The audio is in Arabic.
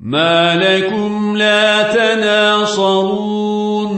ما لكم لا تناصرون